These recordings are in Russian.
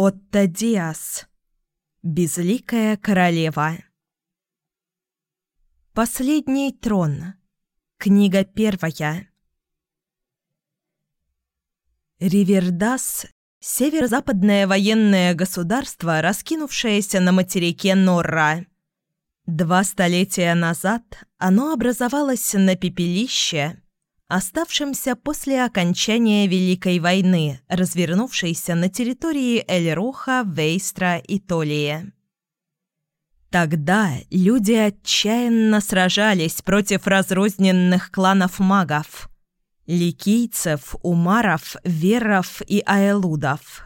Отто Диас. Безликая королева. Последний трон. Книга первая. Ривердас – северо-западное военное государство, раскинувшееся на материке Норра. Два столетия назад оно образовалось на пепелище – оставшимся после окончания Великой войны, развернувшейся на территории Эльроха, Вейстра и Толии. Тогда люди отчаянно сражались против разрозненных кланов магов – ликийцев, умаров, веров и аэлудов,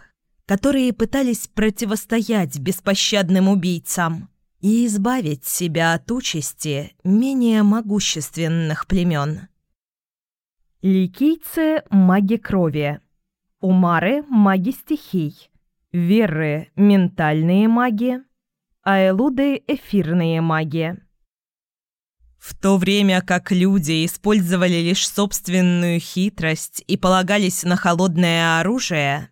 которые пытались противостоять беспощадным убийцам и избавить себя от участи менее могущественных племен. Ликийцы – маги крови. Умары – маги стихий. Веры – ментальные маги. Аэлуды – эфирные маги. В то время как люди использовали лишь собственную хитрость и полагались на холодное оружие,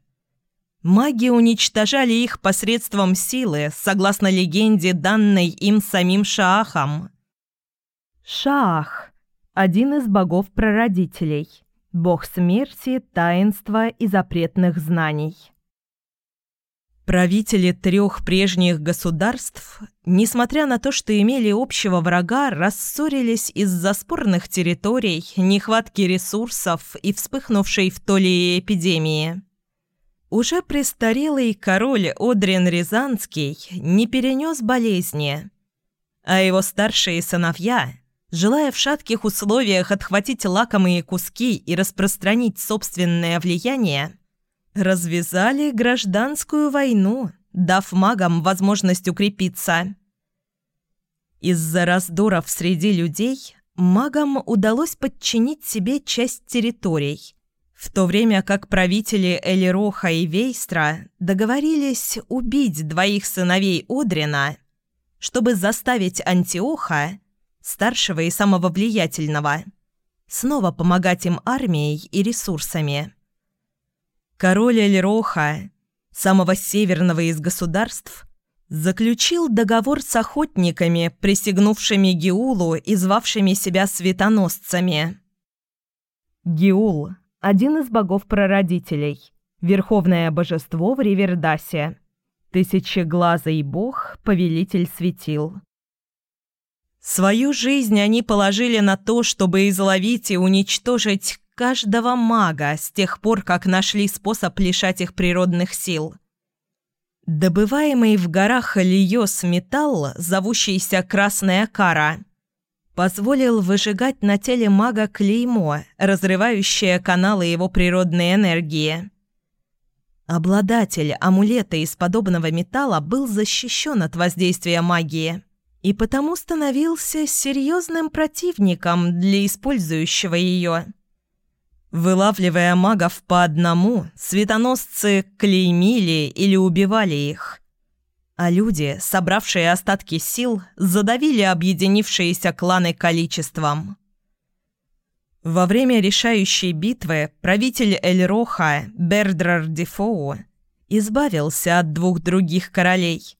маги уничтожали их посредством силы, согласно легенде, данной им самим Шаахом. Шаах один из богов-прародителей, бог смерти, таинства и запретных знаний. Правители трех прежних государств, несмотря на то, что имели общего врага, рассорились из-за спорных территорий, нехватки ресурсов и вспыхнувшей в Толии эпидемии. Уже престарелый король Одрин Рязанский не перенес болезни, а его старшие сыновья – желая в шатких условиях отхватить лакомые куски и распространить собственное влияние, развязали гражданскую войну, дав магам возможность укрепиться. Из-за раздоров среди людей магам удалось подчинить себе часть территорий, в то время как правители Элироха и Вейстра договорились убить двоих сыновей Одрина, чтобы заставить Антиоха старшего и самого влиятельного, снова помогать им армией и ресурсами. Король Эльроха, самого северного из государств, заключил договор с охотниками, присягнувшими Геулу и звавшими себя светоносцами. Геул – один из богов-прародителей, верховное божество в Ривердасе, тысячеглазый бог, повелитель светил. Свою жизнь они положили на то, чтобы изловить и уничтожить каждого мага с тех пор, как нашли способ лишать их природных сил. Добываемый в горах Лиос металл, зовущийся Красная Кара, позволил выжигать на теле мага клеймо, разрывающее каналы его природной энергии. Обладатель амулета из подобного металла был защищен от воздействия магии – и потому становился серьезным противником для использующего ее. Вылавливая магов по одному, светоносцы клеймили или убивали их. А люди, собравшие остатки сил, задавили объединившиеся кланы количеством. Во время решающей битвы правитель Эльроха Бердрар Дефоу избавился от двух других королей –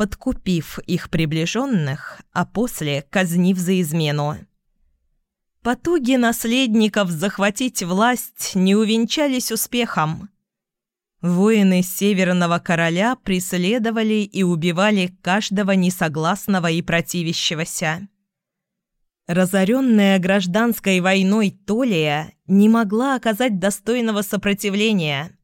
подкупив их приближенных, а после казнив за измену. Потуги наследников захватить власть не увенчались успехом. Воины Северного Короля преследовали и убивали каждого несогласного и противящегося. Разоренная гражданской войной Толия не могла оказать достойного сопротивления –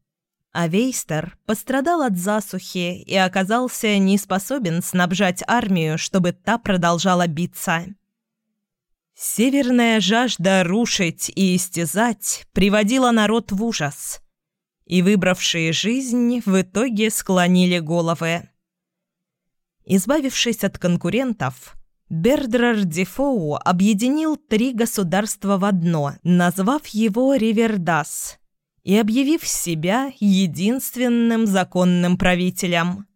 а Вейстер пострадал от засухи и оказался не способен снабжать армию, чтобы та продолжала биться. Северная жажда рушить и истязать приводила народ в ужас, и выбравшие жизнь в итоге склонили головы. Избавившись от конкурентов, Бердрар Дефоу объединил три государства в одно, назвав его Ривердас – и объявив себя единственным законным правителем.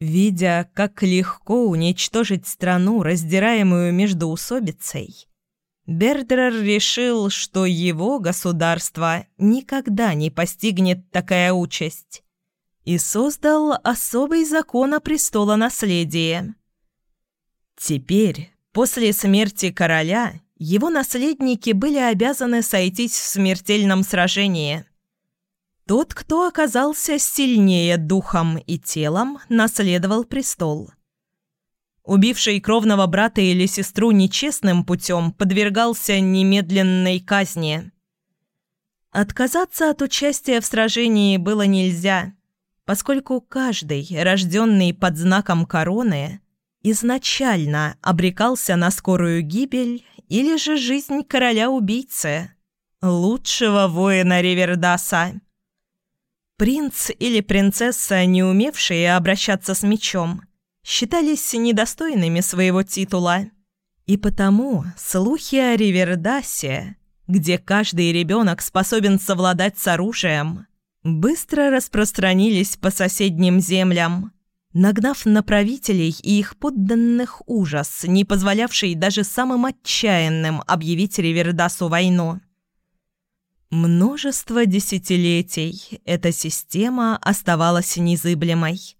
Видя, как легко уничтожить страну, раздираемую междоусобицей, Бердрер решил, что его государство никогда не постигнет такая участь, и создал особый закон о престолонаследии. Теперь, после смерти короля, его наследники были обязаны сойтись в смертельном сражении. Тот, кто оказался сильнее духом и телом, наследовал престол. Убивший кровного брата или сестру нечестным путем подвергался немедленной казни. Отказаться от участия в сражении было нельзя, поскольку каждый, рожденный под знаком короны, изначально обрекался на скорую гибель или же жизнь короля-убийцы, лучшего воина Ривердаса. Принц или принцесса, не умевшие обращаться с мечом, считались недостойными своего титула. И потому слухи о Ривердасе, где каждый ребенок способен совладать с оружием, быстро распространились по соседним землям, нагнав на правителей и их подданных ужас, не позволявший даже самым отчаянным объявить Ривердасу войну. Множество десятилетий эта система оставалась незыблемой.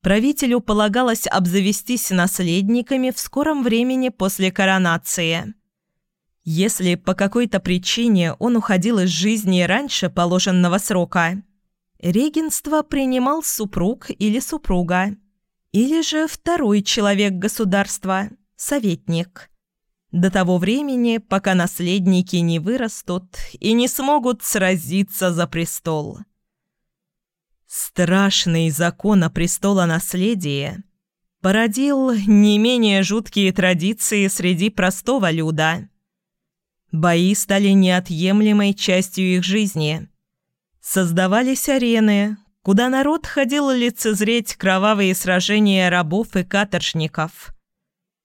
Правителю полагалось обзавестись наследниками в скором времени после коронации – если по какой-то причине он уходил из жизни раньше положенного срока, регенство принимал супруг или супруга, или же второй человек государства, советник. До того времени, пока наследники не вырастут и не смогут сразиться за престол. Страшный закон о престолонаследии породил не менее жуткие традиции среди простого люда – Бои стали неотъемлемой частью их жизни. Создавались арены, куда народ ходил лицезреть кровавые сражения рабов и каторжников.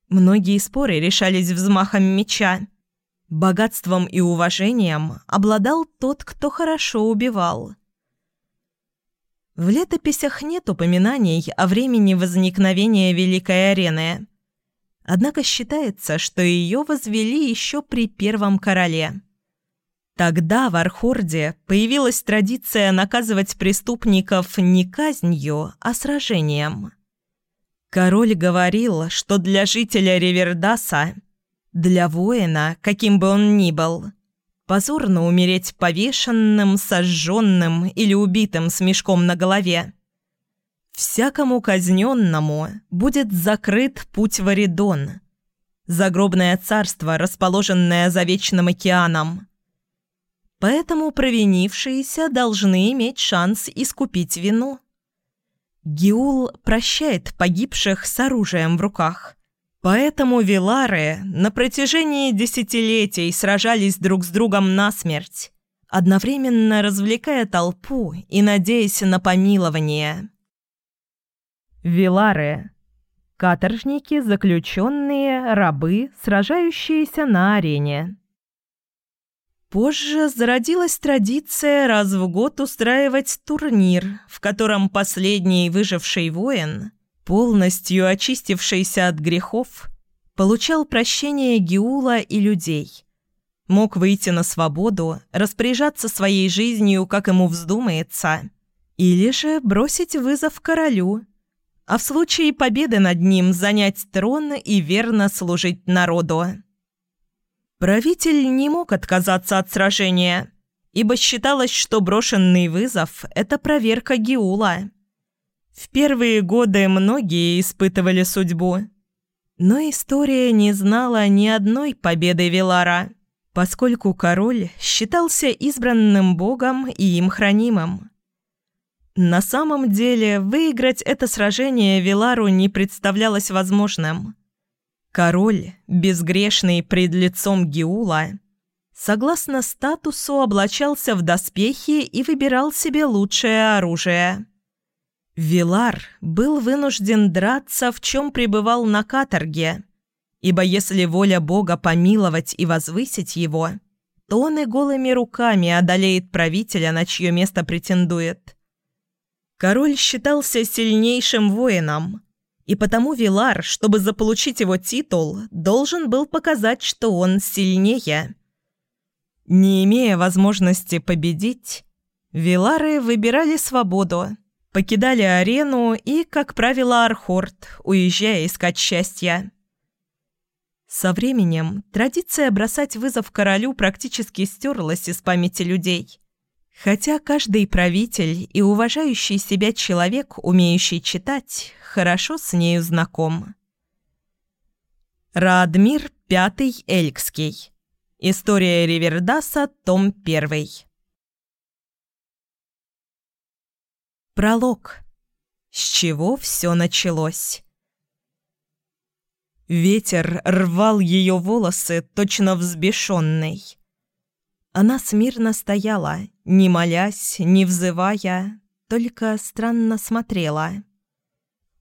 Многие споры решались взмахом меча. Богатством и уважением обладал тот, кто хорошо убивал. В летописях нет упоминаний о времени возникновения Великой арены – Однако считается, что ее возвели еще при первом короле. Тогда в Архорде появилась традиция наказывать преступников не казнью, а сражением. Король говорил, что для жителя Ривердаса, для воина, каким бы он ни был, позорно умереть повешенным, сожженным или убитым с мешком на голове. Всякому казненному будет закрыт путь в Оридон, загробное царство, расположенное за Вечным океаном. Поэтому провинившиеся должны иметь шанс искупить вину. Гиул прощает погибших с оружием в руках. Поэтому Вилары на протяжении десятилетий сражались друг с другом насмерть, одновременно развлекая толпу и надеясь на помилование. Вилары. Каторжники, заключенные, рабы, сражающиеся на арене. Позже зародилась традиция раз в год устраивать турнир, в котором последний выживший воин, полностью очистившийся от грехов, получал прощение Геула и людей. Мог выйти на свободу, распоряжаться своей жизнью, как ему вздумается, или же бросить вызов королю – а в случае победы над ним занять трон и верно служить народу. Правитель не мог отказаться от сражения, ибо считалось, что брошенный вызов – это проверка Геула. В первые годы многие испытывали судьбу, но история не знала ни одной победы Вилара, поскольку король считался избранным богом и им хранимым. На самом деле, выиграть это сражение Вилару не представлялось возможным. Король, безгрешный пред лицом Геула, согласно статусу облачался в доспехи и выбирал себе лучшее оружие. Вилар был вынужден драться, в чем пребывал на каторге, ибо если воля Бога помиловать и возвысить его, то он и голыми руками одолеет правителя, на чье место претендует – Король считался сильнейшим воином, и потому Вилар, чтобы заполучить его титул, должен был показать, что он сильнее. Не имея возможности победить, Вилары выбирали свободу, покидали арену и, как правило, Архорд, уезжая искать счастья. Со временем традиция бросать вызов королю практически стерлась из памяти людей. Хотя каждый правитель и уважающий себя человек, умеющий читать, хорошо с нею знаком. Радмир Пятый Элькский. История Ривердаса, том 1. Пролог. С чего все началось? Ветер рвал ее волосы, точно взбешенный. Она смирно стояла, не молясь, не взывая, только странно смотрела.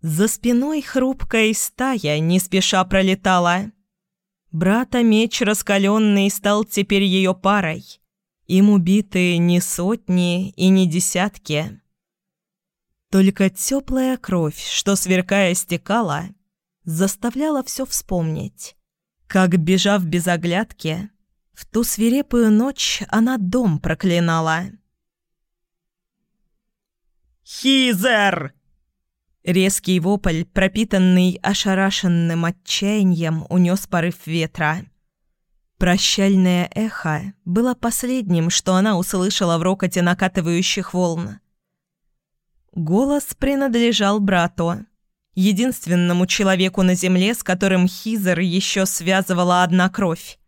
За спиной хрупкая стая не спеша пролетала. Брата меч раскаленный стал теперь ее парой. Им убиты не сотни и не десятки. Только теплая кровь, что сверкая стекала, заставляла все вспомнить. Как, бежав без оглядки, в ту свирепую ночь она дом проклинала. «Хизер!» Резкий вопль, пропитанный ошарашенным отчаянием, унес порыв ветра. Прощальное эхо было последним, что она услышала в рокоте накатывающих волн. Голос принадлежал брату единственному человеку на земле, с которым Хизер еще связывала одна кровь.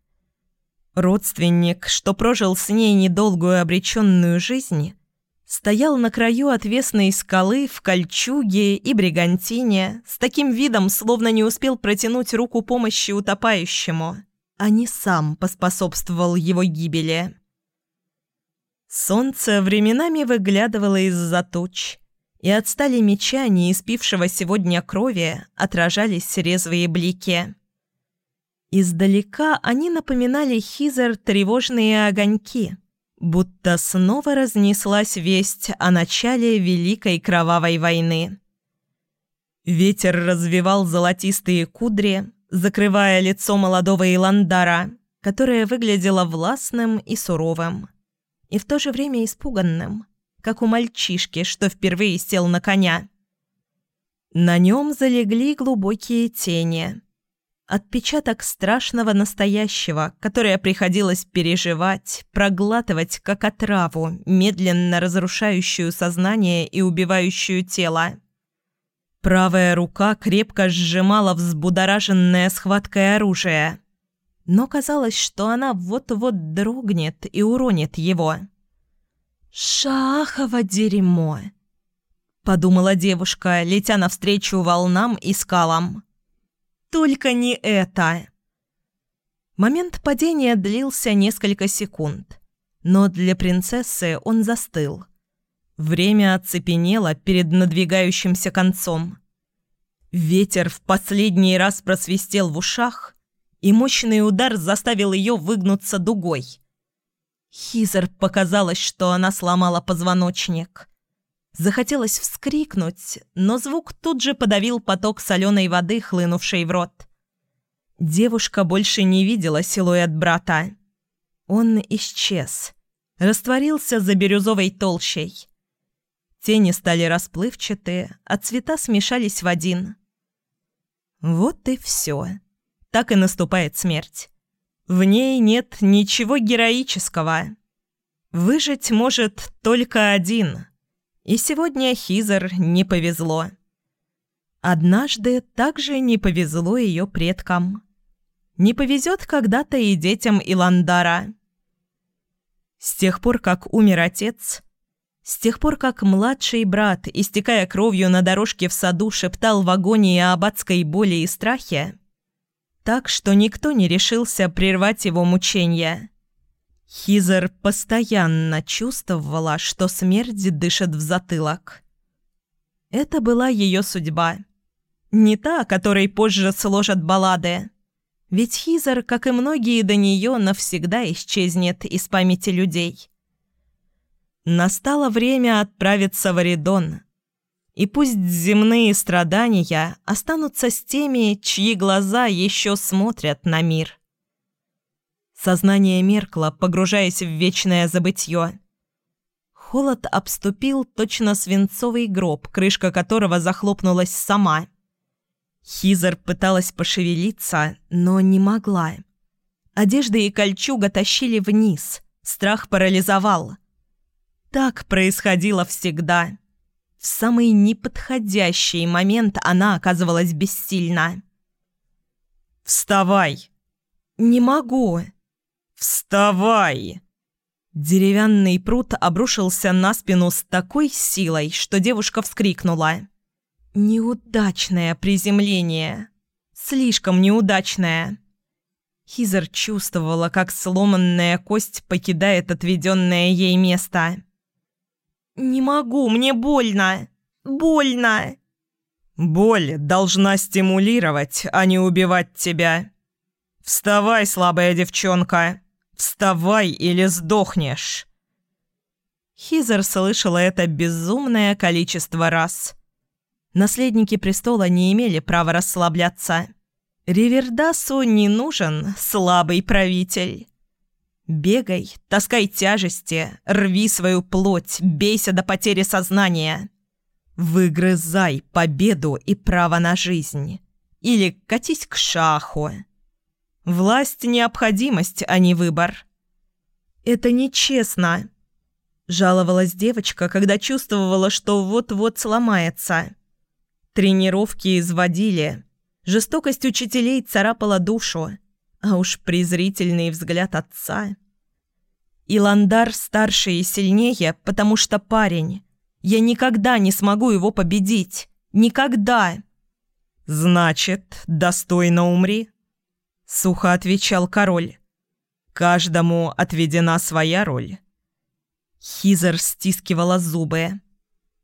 Родственник, что прожил с ней недолгую обреченную жизнь, стоял на краю отвесной скалы в кольчуге и бригантине с таким видом, словно не успел протянуть руку помощи утопающему, а не сам поспособствовал его гибели. Солнце временами выглядывало из-за туч, и от стали меча, не испившего сегодня крови, отражались резвые блики. Издалека они напоминали Хизер тревожные огоньки, будто снова разнеслась весть о начале Великой Кровавой войны. Ветер развивал золотистые кудри, закрывая лицо молодого Иландара, которое выглядело властным и суровым, и в то же время испуганным – как у мальчишки, что впервые сел на коня. На нем залегли глубокие тени. Отпечаток страшного настоящего, которое приходилось переживать, проглатывать как отраву, медленно разрушающую сознание и убивающую тело. Правая рука крепко сжимала взбудораженное схваткой оружие, но казалось, что она вот-вот дрогнет и уронит его. «Шахово дерьмо!» — подумала девушка, летя навстречу волнам и скалам. «Только не это!» Момент падения длился несколько секунд, но для принцессы он застыл. Время оцепенело перед надвигающимся концом. Ветер в последний раз просвистел в ушах, и мощный удар заставил ее выгнуться дугой — Хизер показалось, что она сломала позвоночник. Захотелось вскрикнуть, но звук тут же подавил поток соленой воды, хлынувшей в рот. Девушка больше не видела силуэт брата. Он исчез, растворился за бирюзовой толщей. Тени стали расплывчатые, а цвета смешались в один. Вот и все. Так и наступает смерть. В ней нет ничего героического. Выжить может только один. И сегодня Хизер не повезло. Однажды также не повезло ее предкам. Не повезет когда-то и детям Иландара. С тех пор, как умер отец, с тех пор, как младший брат, истекая кровью на дорожке в саду, шептал в агонии об адской боли и страхе, так, что никто не решился прервать его мучения. Хизер постоянно чувствовала, что смерть дышит в затылок. Это была ее судьба. Не та, которой позже сложат баллады. Ведь Хизер, как и многие до нее, навсегда исчезнет из памяти людей. Настало время отправиться в Оридон, и пусть земные страдания останутся с теми, чьи глаза еще смотрят на мир. Сознание меркло, погружаясь в вечное забытье. Холод обступил точно свинцовый гроб, крышка которого захлопнулась сама. Хизер пыталась пошевелиться, но не могла. Одежда и кольчуга тащили вниз. Страх парализовал. Так происходило всегда. В самый неподходящий момент она оказывалась бессильна. «Вставай!» «Не могу!» «Вставай!» Деревянный пруд обрушился на спину с такой силой, что девушка вскрикнула. «Неудачное приземление. Слишком неудачное». Хизер чувствовала, как сломанная кость покидает отведенное ей место. «Не могу, мне больно! Больно!» «Боль должна стимулировать, а не убивать тебя. Вставай, слабая девчонка!» «Вставай или сдохнешь!» Хизер слышала это безумное количество раз. Наследники престола не имели права расслабляться. Ривердасу не нужен слабый правитель. Бегай, таскай тяжести, рви свою плоть, бейся до потери сознания. Выгрызай победу и право на жизнь. Или катись к шаху. Власть – необходимость, а не выбор. «Это нечестно», – жаловалась девочка, когда чувствовала, что вот-вот сломается. Тренировки изводили. Жестокость учителей царапала душу. А уж презрительный взгляд отца. Иландар старше и сильнее, потому что парень. Я никогда не смогу его победить. Никогда. «Значит, достойно умри», Сухо отвечал король. «Каждому отведена своя роль». Хизер стискивала зубы.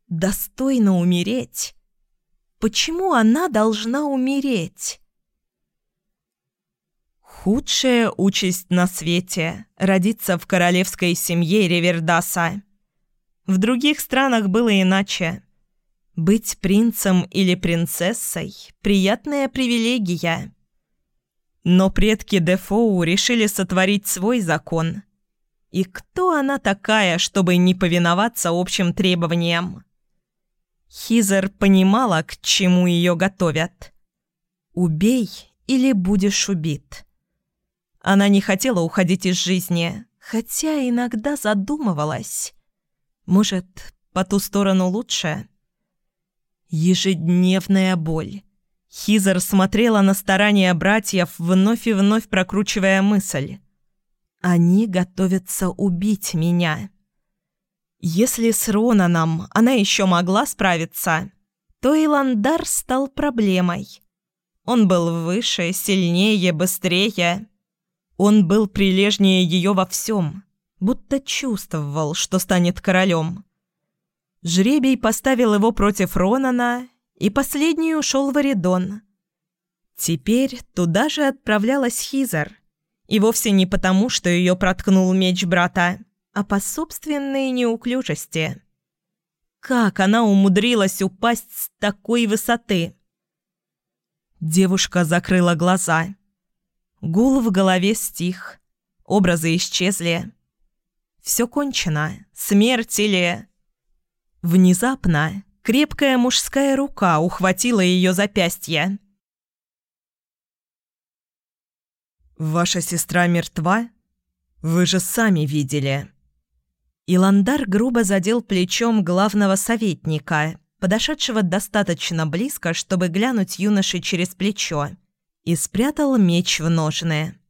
«Достойно умереть? Почему она должна умереть?» Худшая участь на свете – родиться в королевской семье Ревердаса. В других странах было иначе. Быть принцем или принцессой – приятная привилегия. Но предки Дефоу решили сотворить свой закон. И кто она такая, чтобы не повиноваться общим требованиям? Хизер понимала, к чему ее готовят. «Убей или будешь убит». Она не хотела уходить из жизни, хотя иногда задумывалась. Может, по ту сторону лучше? Ежедневная боль Хизер смотрела на старания братьев, вновь и вновь прокручивая мысль. «Они готовятся убить меня». Если с Ронаном она еще могла справиться, то Иландар стал проблемой. Он был выше, сильнее, быстрее. Он был прилежнее ее во всем, будто чувствовал, что станет королем. Жребий поставил его против Ронана, и последний ушел в Оридон. Теперь туда же отправлялась Хизер. И вовсе не потому, что ее проткнул меч брата, а по собственной неуклюжести. Как она умудрилась упасть с такой высоты? Девушка закрыла глаза. Гул в голове стих. Образы исчезли. Все кончено. Смерть или... Внезапно Крепкая мужская рука ухватила ее запястье. «Ваша сестра мертва? Вы же сами видели». Иландар грубо задел плечом главного советника, подошедшего достаточно близко, чтобы глянуть юноше через плечо, и спрятал меч в ножны.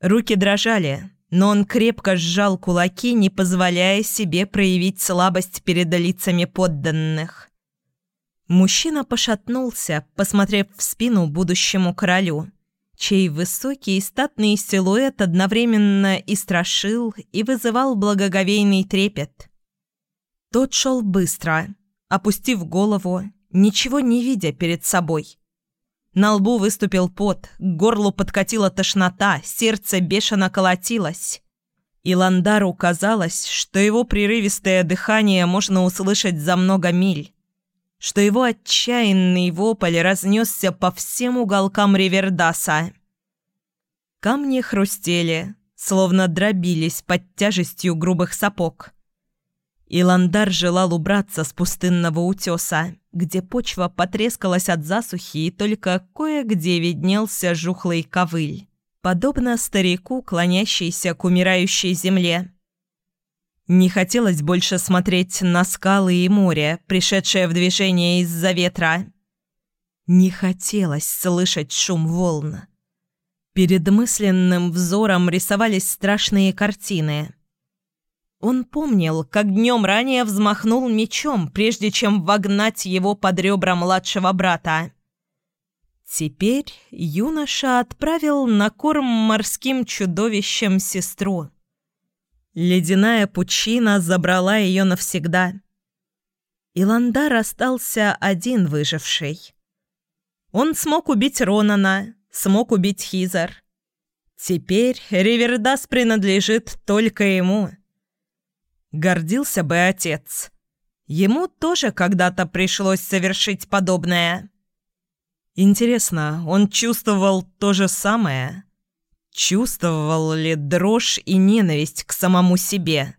Руки дрожали, но он крепко сжал кулаки, не позволяя себе проявить слабость перед лицами подданных. Мужчина пошатнулся, посмотрев в спину будущему королю, чей высокий и статный силуэт одновременно и страшил, и вызывал благоговейный трепет. Тот шел быстро, опустив голову, ничего не видя перед собой. На лбу выступил пот, к горлу подкатила тошнота, сердце бешено колотилось. И Ландару казалось, что его прерывистое дыхание можно услышать за много миль, что его отчаянный вопль разнесся по всем уголкам Ривердаса. Камни хрустели, словно дробились под тяжестью грубых сапог. Иландар желал убраться с пустынного утеса, где почва потрескалась от засухи и только кое-где виднелся жухлый ковыль, подобно старику, клонящейся к умирающей земле. Не хотелось больше смотреть на скалы и море, пришедшее в движение из-за ветра. Не хотелось слышать шум волн. Перед мысленным взором рисовались страшные картины – он помнил, как днем ранее взмахнул мечом, прежде чем вогнать его под ребра младшего брата. Теперь юноша отправил на корм морским чудовищем сестру. Ледяная пучина забрала ее навсегда. Иландар остался один выживший. Он смог убить Ронана, смог убить Хизар. Теперь Ривердас принадлежит только ему. Гордился бы отец. Ему тоже когда-то пришлось совершить подобное. Интересно, он чувствовал то же самое? Чувствовал ли дрожь и ненависть к самому себе?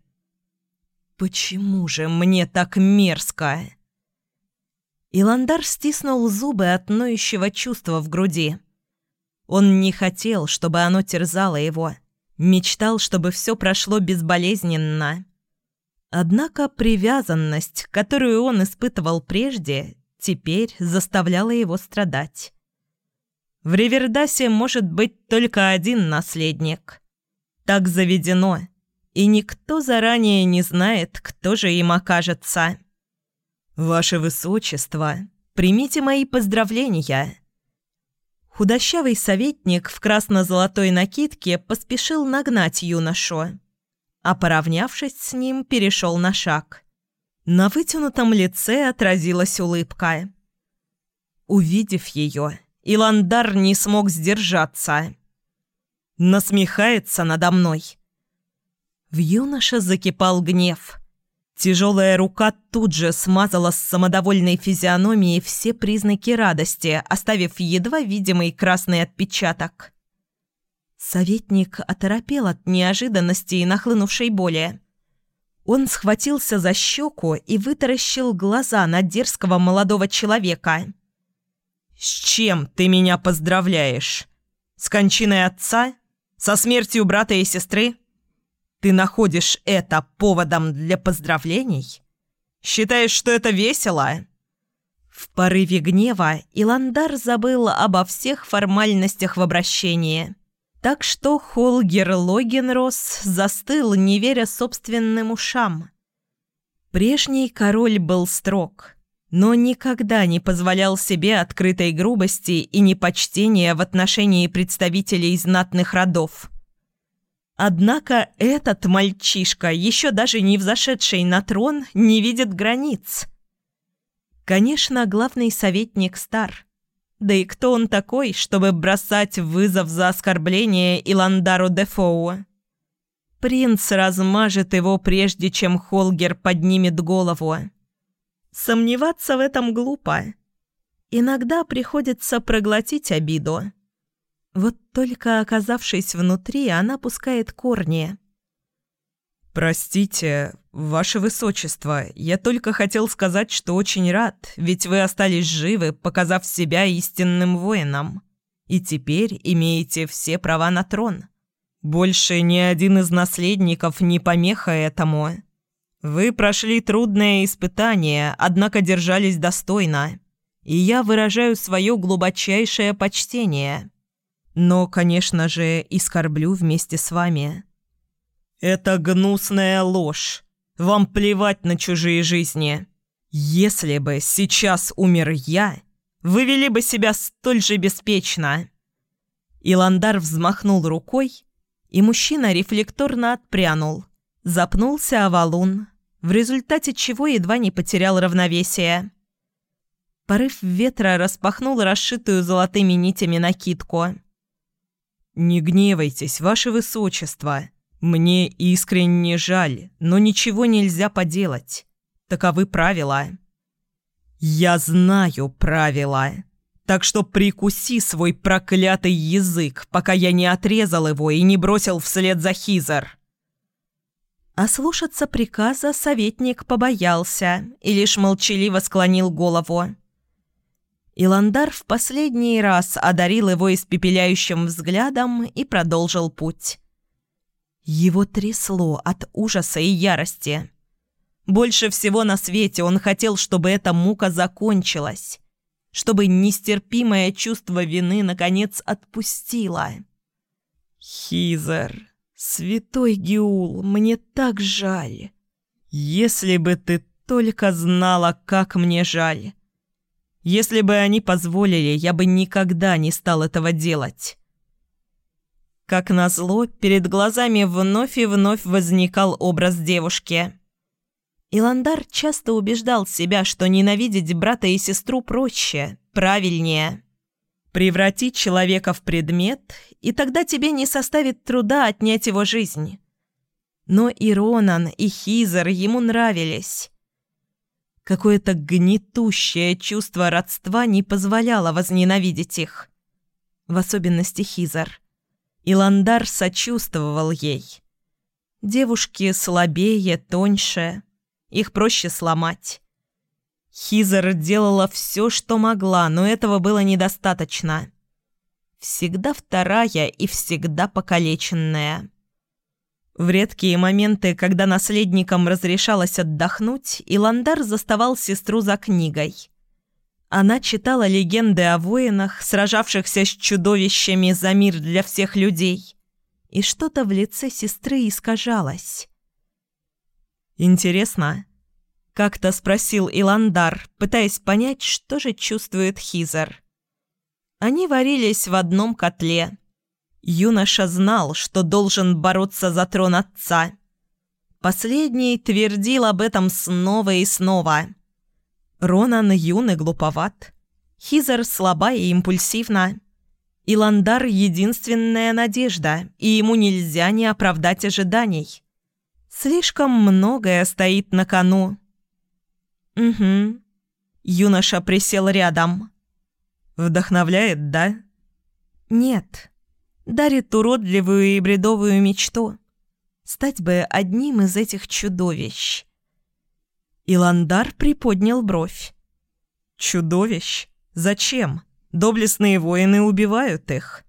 «Почему же мне так мерзко?» Иландар стиснул зубы от ноющего чувства в груди. Он не хотел, чтобы оно терзало его. Мечтал, чтобы все прошло безболезненно. Однако привязанность, которую он испытывал прежде, теперь заставляла его страдать. В Ривердасе может быть только один наследник. Так заведено, и никто заранее не знает, кто же им окажется. «Ваше Высочество, примите мои поздравления!» Худощавый советник в красно-золотой накидке поспешил нагнать юношу а поравнявшись с ним, перешел на шаг. На вытянутом лице отразилась улыбка. Увидев ее, Иландар не смог сдержаться. Насмехается надо мной. В юноше закипал гнев. Тяжелая рука тут же смазала с самодовольной физиономией все признаки радости, оставив едва видимый красный отпечаток. Советник оторопел от неожиданности и нахлынувшей боли. Он схватился за щеку и вытаращил глаза на дерзкого молодого человека. «С чем ты меня поздравляешь? С кончиной отца? Со смертью брата и сестры? Ты находишь это поводом для поздравлений? Считаешь, что это весело?» В порыве гнева Иландар забыл обо всех формальностях в обращении – так что Холгер Логенрос застыл, не веря собственным ушам. Прежний король был строг, но никогда не позволял себе открытой грубости и непочтения в отношении представителей знатных родов. Однако этот мальчишка, еще даже не взошедший на трон, не видит границ. Конечно, главный советник стар – да и кто он такой, чтобы бросать вызов за оскорбление Иландару Дефоу? Принц размажет его, прежде чем Холгер поднимет голову. Сомневаться в этом глупо. Иногда приходится проглотить обиду. Вот только оказавшись внутри, она пускает корни – «Простите, ваше высочество, я только хотел сказать, что очень рад, ведь вы остались живы, показав себя истинным воином, и теперь имеете все права на трон. Больше ни один из наследников не помеха этому. Вы прошли трудное испытание, однако держались достойно, и я выражаю свое глубочайшее почтение. Но, конечно же, и скорблю вместе с вами». «Это гнусная ложь. Вам плевать на чужие жизни. Если бы сейчас умер я, вы вели бы себя столь же беспечно». Иландар взмахнул рукой, и мужчина рефлекторно отпрянул. Запнулся о валун, в результате чего едва не потерял равновесие. Порыв ветра распахнул расшитую золотыми нитями накидку. «Не гневайтесь, ваше высочество», «Мне искренне жаль, но ничего нельзя поделать. Таковы правила». «Я знаю правила. Так что прикуси свой проклятый язык, пока я не отрезал его и не бросил вслед за Хизер». А слушаться приказа советник побоялся и лишь молчаливо склонил голову. Иландар в последний раз одарил его испепеляющим взглядом и продолжил путь. Его трясло от ужаса и ярости. Больше всего на свете он хотел, чтобы эта мука закончилась, чтобы нестерпимое чувство вины наконец отпустило. «Хизер, святой Геул, мне так жаль. Если бы ты только знала, как мне жаль. Если бы они позволили, я бы никогда не стал этого делать». Как назло, перед глазами вновь и вновь возникал образ девушки. Иландар часто убеждал себя, что ненавидеть брата и сестру проще, правильнее. Превратить человека в предмет, и тогда тебе не составит труда отнять его жизнь. Но и Ронан, и Хизер ему нравились. Какое-то гнетущее чувство родства не позволяло возненавидеть их. В особенности Хизер. Иландар сочувствовал ей. Девушки слабее, тоньше, их проще сломать. Хизер делала все, что могла, но этого было недостаточно. Всегда вторая и всегда покалеченная. В редкие моменты, когда наследникам разрешалось отдохнуть, Иландар заставал сестру за книгой. Она читала легенды о воинах, сражавшихся с чудовищами за мир для всех людей. И что-то в лице сестры искажалось. «Интересно?» — как-то спросил Иландар, пытаясь понять, что же чувствует Хизер. Они варились в одном котле. Юноша знал, что должен бороться за трон отца. Последний твердил об этом снова и снова. Ронан юн и глуповат. Хизер слаба и импульсивна. Иландар — единственная надежда, и ему нельзя не оправдать ожиданий. Слишком многое стоит на кону. Угу. Юноша присел рядом. Вдохновляет, да? Нет. Дарит уродливую и бредовую мечту. Стать бы одним из этих чудовищ. Иландар приподнял бровь. «Чудовищ? Зачем? Доблестные воины убивают их».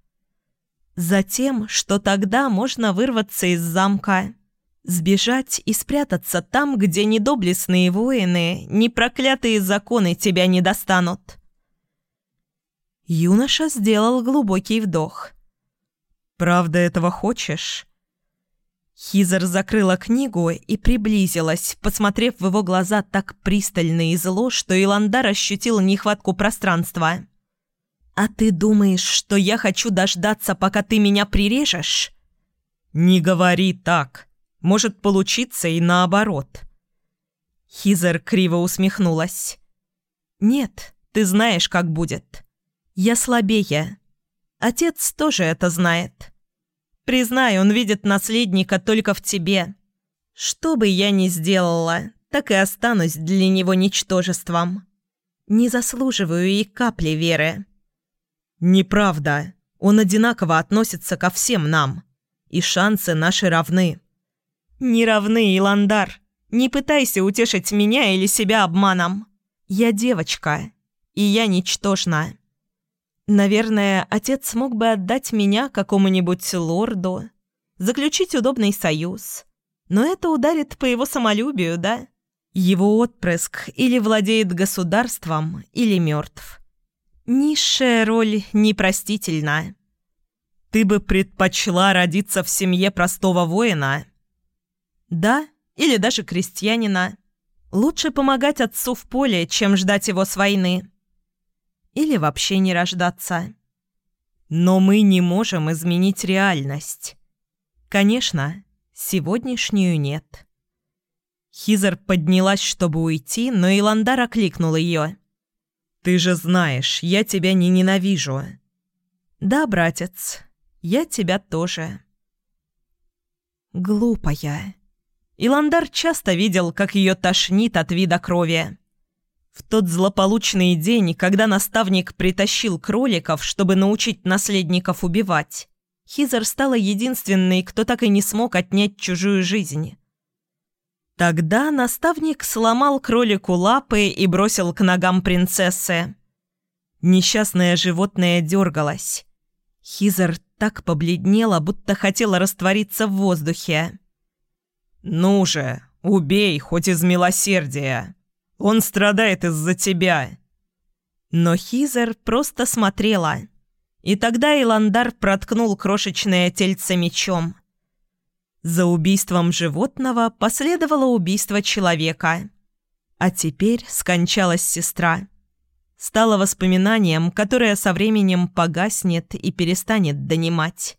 «Затем, что тогда можно вырваться из замка Сбежать и спрятаться там, где ни доблестные воины, ни проклятые законы тебя не достанут. Юноша сделал глубокий вдох. «Правда этого хочешь?» Хизер закрыла книгу и приблизилась, посмотрев в его глаза так пристально и зло, что Иландар ощутил нехватку пространства. «А ты думаешь, что я хочу дождаться, пока ты меня прирежешь?» «Не говори так!» Может получиться и наоборот». Хизер криво усмехнулась. «Нет, ты знаешь, как будет. Я слабее. Отец тоже это знает. Признай, он видит наследника только в тебе. Что бы я ни сделала, так и останусь для него ничтожеством. Не заслуживаю и капли веры». «Неправда. Он одинаково относится ко всем нам. И шансы наши равны». «Не равны, Иландар. Не пытайся утешить меня или себя обманом. Я девочка, и я ничтожна. Наверное, отец смог бы отдать меня какому-нибудь лорду, заключить удобный союз. Но это ударит по его самолюбию, да? Его отпрыск или владеет государством, или мертв. Низшая роль непростительна. Ты бы предпочла родиться в семье простого воина?» Да, или даже крестьянина. Лучше помогать отцу в поле, чем ждать его с войны. Или вообще не рождаться. Но мы не можем изменить реальность. Конечно, сегодняшнюю нет. Хизер поднялась, чтобы уйти, но Иландар окликнул ее. «Ты же знаешь, я тебя не ненавижу». «Да, братец, я тебя тоже». «Глупая». Иландар часто видел, как ее тошнит от вида крови. В тот злополучный день, когда наставник притащил кроликов, чтобы научить наследников убивать, Хизер стала единственной, кто так и не смог отнять чужую жизнь. Тогда наставник сломал кролику лапы и бросил к ногам принцессы. Несчастное животное дергалось. Хизер так побледнела, будто хотела раствориться в воздухе. «Ну же, убей, хоть из милосердия. Он страдает из-за тебя». Но Хизер просто смотрела. И тогда Иландар проткнул крошечное тельце мечом. За убийством животного последовало убийство человека. А теперь скончалась сестра. Стало воспоминанием, которое со временем погаснет и перестанет донимать.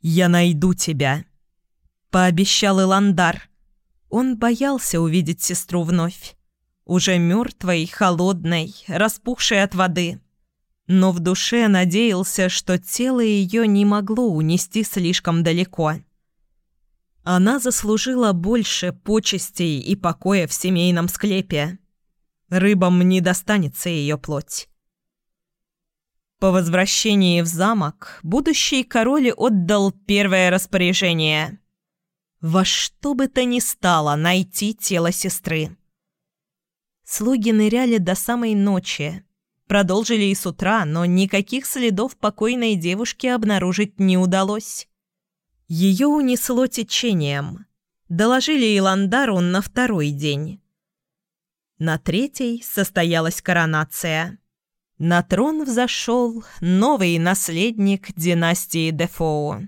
«Я найду тебя», — пообещал Иландар. Он боялся увидеть сестру вновь. Уже мертвой, холодной, распухшей от воды. Но в душе надеялся, что тело ее не могло унести слишком далеко. Она заслужила больше почестей и покоя в семейном склепе. Рыбам не достанется ее плоть. По возвращении в замок будущий король отдал первое распоряжение. Во что бы то ни стало найти тело сестры. Слуги ныряли до самой ночи. Продолжили и с утра, но никаких следов покойной девушки обнаружить не удалось. Ее унесло течением. Доложили Иландару на второй день. На третий состоялась коронация. На трон взошел новый наследник династии Дефоу.